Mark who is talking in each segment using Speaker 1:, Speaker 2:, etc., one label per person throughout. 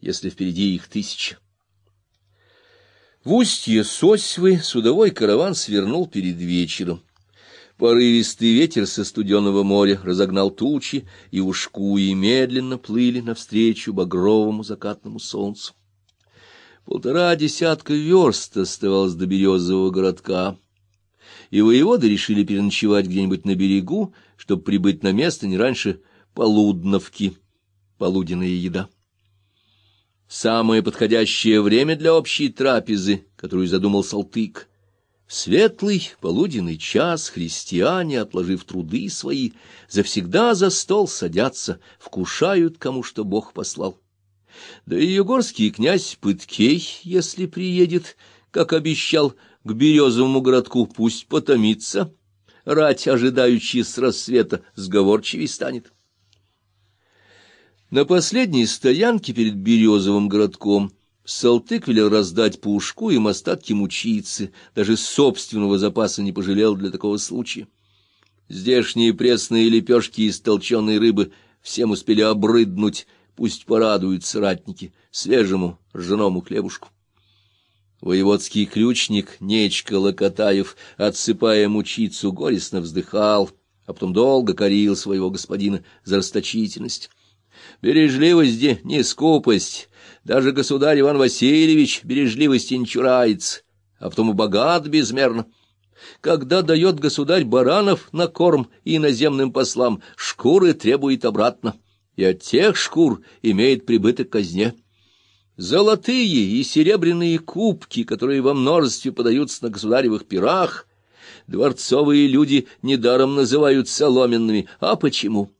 Speaker 1: если впереди их тысяча. В устье Сосьвы судовой караван свернул перед вечером. Порывистый ветер со студенного моря разогнал тучи, и ушкуи медленно плыли навстречу багровому закатному солнцу. Полтора десятка верст оставалось до березового городка, и воеводы решили переночевать где-нибудь на берегу, чтобы прибыть на место не раньше полудновки, полуденная еда. Самое подходящее время для общей трапезы, которую задумал Салтык. В светлый полуденный час христиане, отложив труды свои, завсегда за стол садятся, вкушают, кому что Бог послал. Да и югорский князь Пыткей, если приедет, как обещал, к березовому городку, пусть потомится, рать, ожидающий с рассвета, сговорчивей станет. На последней стоянке перед Березовым городком Салтык велел раздать по ушку им остатки мучицы, даже собственного запаса не пожалел для такого случая. Здешние пресные лепешки из толченой рыбы всем успели обрыднуть, пусть порадуются ратники свежему ржаному хлебушку. Воеводский ключник Нечка Локотаев, отсыпая мучицу, горестно вздыхал, а потом долго корил своего господина за расточительность. Бережливость не скупость, даже государь Иван Васильевич бережливости не чурается, а потом и богат безмерно. Когда дает государь баранов на корм иноземным послам, шкуры требует обратно, и от тех шкур имеет прибыток казне. Золотые и серебряные кубки, которые во множестве подаются на государевых пирах, дворцовые люди недаром называют соломенными. А почему?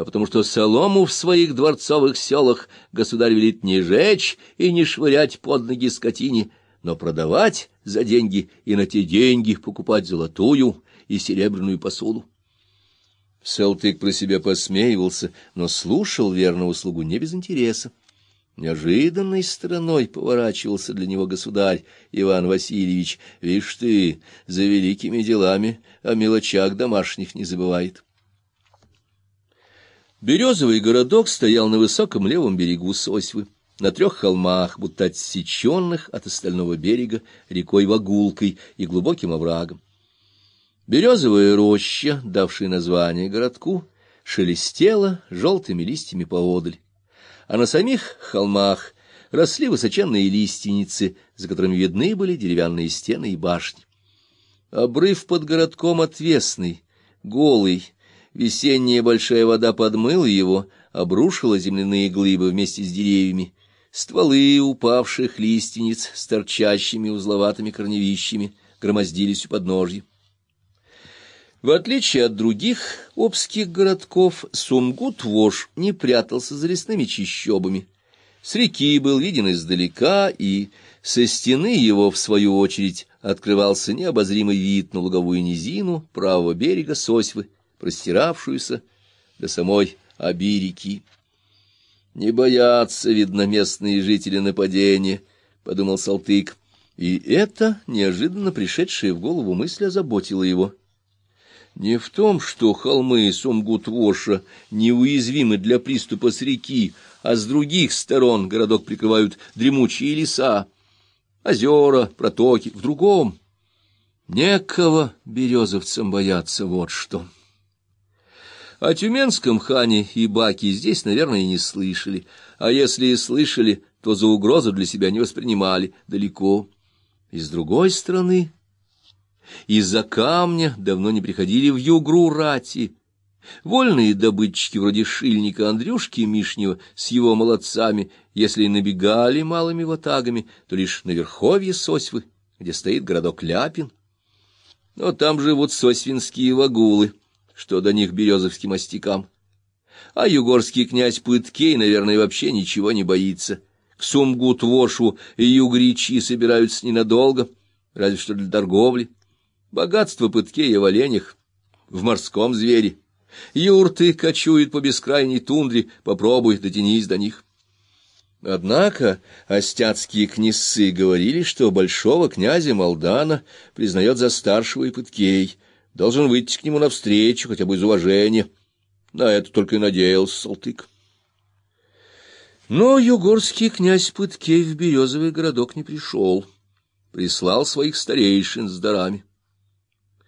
Speaker 1: А потому что солому в своих дворцовых селах государь велит не жечь и не швырять под ноги скотине, но продавать за деньги и на те деньги покупать золотую и серебряную посуду. Селтык про себя посмеивался, но слушал верного слугу не без интереса. Неожиданной стороной поворачивался для него государь Иван Васильевич. Вишь ты, за великими делами о мелочах домашних не забывает. Березовый городок стоял на высоком левом берегу Сосьвы, на трех холмах, будто отсеченных от остального берега рекой Вагулкой и глубоким оврагом. Березовая роща, давшая название городку, шелестела желтыми листьями поодаль, а на самих холмах росли высоченные лиственницы, за которыми видны были деревянные стены и башни. Обрыв под городком отвесный, голый, Весенняя большая вода подмыла его, обрушила земляные глыбы вместе с деревьями. Стволы упавших лиственниц с торчащими узловатыми корневищами громоздились у подножья. В отличие от других обских городков, Сунгут-Вож не прятался за лесными чащобами. С реки был виден издалека, и со стены его, в свою очередь, открывался необозримый вид на луговую низину правого берега Сосьвы, простиравшуюся до самой Абирики. «Не боятся, видно, местные жители нападения», — подумал Салтык. И это, неожиданно пришедшая в голову мысль, озаботила его. Не в том, что холмы Сумгут-Воша неуязвимы для приступа с реки, а с других сторон городок прикрывают дремучие леса, озера, протоки, в другом. Некого березовцам бояться, вот что. О тюменском хане и баке здесь, наверное, не слышали, а если и слышали, то за угрозу для себя не воспринимали далеко. И с другой стороны, из-за камня давно не приходили в югру рати. Вольные добытчики вроде шильника Андрюшки Мишнева с его молодцами, если и набегали малыми ватагами, то лишь на верховье Сосьвы, где стоит городок Ляпин. Но там живут сосвинские вагулы, что до них березовским остякам. А югорский князь Пыткей, наверное, вообще ничего не боится. К Сумгут-Вошу югричи собираются ненадолго, разве что для торговли. Богатство Пыткея в оленях, в морском звере. Юрты кочуют по бескрайней тундре, попробуй, дотянись до них. Однако остяцкие князцы говорили, что большого князя Молдана признает за старшего и Пыткей — должен выйти к нему навстречу, хотя бы из уважения. На это только и надеялся Салтык. Но югорский князь Пыткей в Березовый городок не пришел. Прислал своих старейшин с дарами.